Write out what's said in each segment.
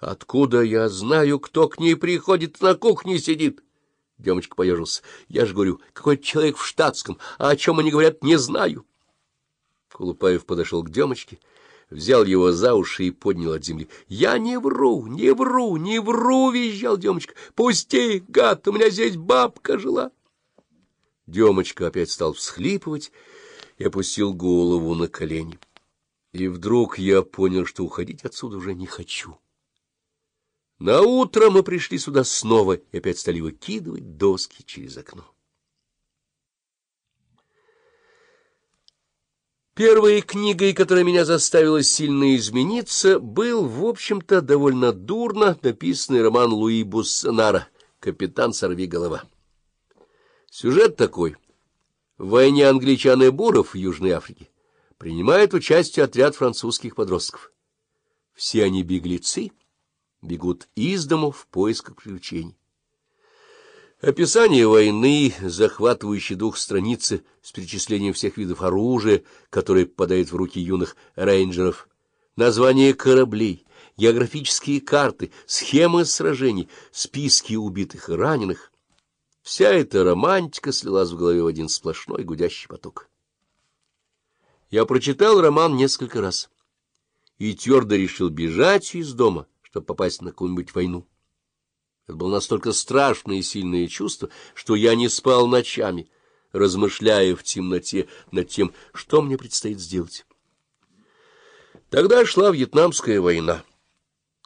Откуда я знаю, кто к ней приходит, на кухне сидит? Демочка поежился. Я же говорю, какой-то человек в штатском, а о чем они говорят, не знаю. Колупаев подошел к Демочке, взял его за уши и поднял от земли. — Я не вру, не вру, не вру! — визжал Демочка. — Пусти, гад, у меня здесь бабка жила. Демочка опять стал всхлипывать и опустил голову на колени. И вдруг я понял, что уходить отсюда уже не хочу. На утро мы пришли сюда снова и опять стали выкидывать доски через окно. Первой книгой, которая меня заставила сильно измениться, был, в общем-то, довольно дурно написанный роман Луи Буссенара «Капитан Сорвиголова». Сюжет такой. В войне англичан и буров в Южной Африке принимает участие отряд французских подростков. Все они беглецы, бегут из дому в поисках приключений. Описание войны, захватывающие дух страницы с перечислением всех видов оружия, которое попадает в руки юных рейнджеров, названия кораблей, географические карты, схемы сражений, списки убитых и раненых. Вся эта романтика слилась в голове в один сплошной гудящий поток. Я прочитал роман несколько раз и твердо решил бежать из дома, чтобы попасть на какую-нибудь войну. Это было настолько страшное и сильное чувство, что я не спал ночами, размышляя в темноте над тем, что мне предстоит сделать. Тогда шла Вьетнамская война.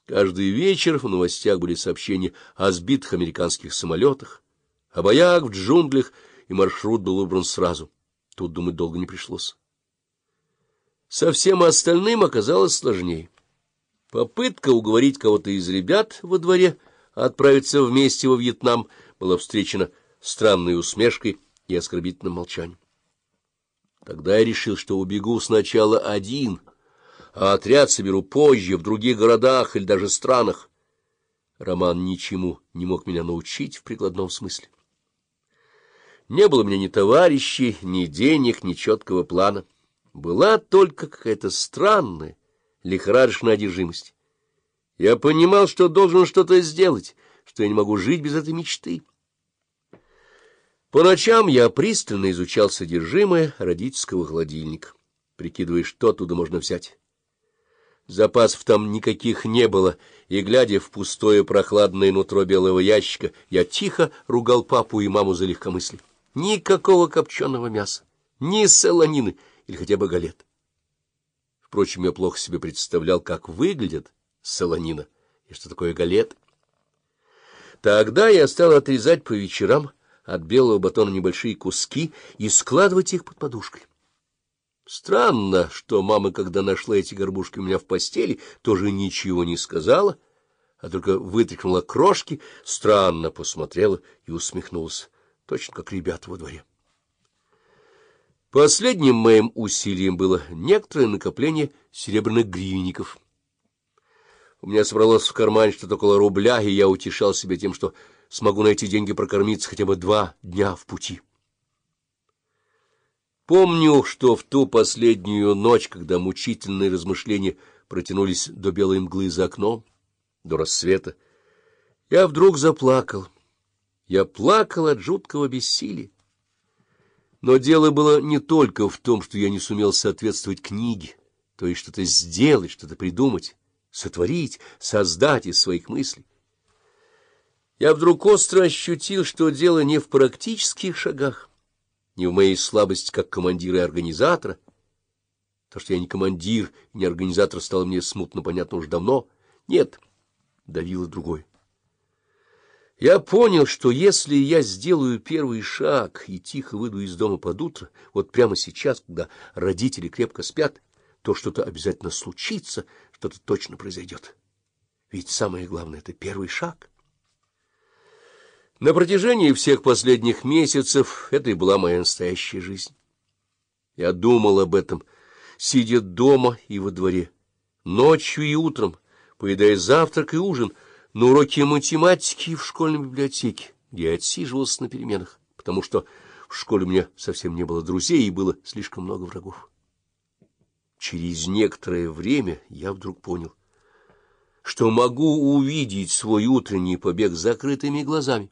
Каждый вечер в новостях были сообщения о сбитых американских самолетах, о боях в джунглях, и маршрут был выбран сразу. Тут думать долго не пришлось. Со всем остальным оказалось сложнее. Попытка уговорить кого-то из ребят во дворе отправиться вместе во Вьетнам была встречена странной усмешкой и оскорбительным молчанием. Тогда я решил, что убегу сначала один, а отряд соберу позже, в других городах или даже странах. Роман ничему не мог меня научить в прикладном смысле. Не было у меня ни товарищей, ни денег, ни четкого плана. Была только какая-то странная, лихорадочная одержимость. Я понимал, что должен что-то сделать, что я не могу жить без этой мечты. По ночам я пристально изучал содержимое родительского холодильника, прикидывая, что оттуда можно взять. Запасов там никаких не было, и, глядя в пустое прохладное нутро белого ящика, я тихо ругал папу и маму за легкомыслие. Никакого копченого мяса, ни солонины или хотя бы галет. Впрочем, я плохо себе представлял, как выглядит солонина и что такое галет. Тогда я стал отрезать по вечерам от белого батона небольшие куски и складывать их под подушкой. Странно, что мама, когда нашла эти горбушки у меня в постели, тоже ничего не сказала, а только вытряхнула крошки, странно посмотрела и усмехнулась, точно как ребята во дворе. Последним моим усилием было некоторое накопление серебряных гривенников. У меня собралось в кармане что-то около рубля, и я утешал себя тем, что смогу найти деньги прокормиться хотя бы два дня в пути. Помню, что в ту последнюю ночь, когда мучительные размышления протянулись до белой мглы за окном, до рассвета, я вдруг заплакал. Я плакал от жуткого бессилия. Но дело было не только в том, что я не сумел соответствовать книге, то есть что-то сделать, что-то придумать, сотворить, создать из своих мыслей. Я вдруг остро ощутил, что дело не в практических шагах, не в моей слабости как командира и организатора. То, что я не командир, не организатор, стало мне смутно понятно уже давно. Нет, давило другое. Я понял, что если я сделаю первый шаг и тихо выйду из дома под утро, вот прямо сейчас, когда родители крепко спят, то что-то обязательно случится, что-то точно произойдет. Ведь самое главное — это первый шаг. На протяжении всех последних месяцев это и была моя настоящая жизнь. Я думал об этом, сидя дома и во дворе, ночью и утром, поедая завтрак и ужин — на уроке математики в школьной библиотеке, я отсиживался на переменах, потому что в школе у меня совсем не было друзей и было слишком много врагов. Через некоторое время я вдруг понял. что могу увидеть свой утренний побег закрытыми глазами.